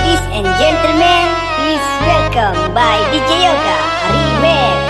Ladies and gentlemen, please welcome by DJ Yoga Remix.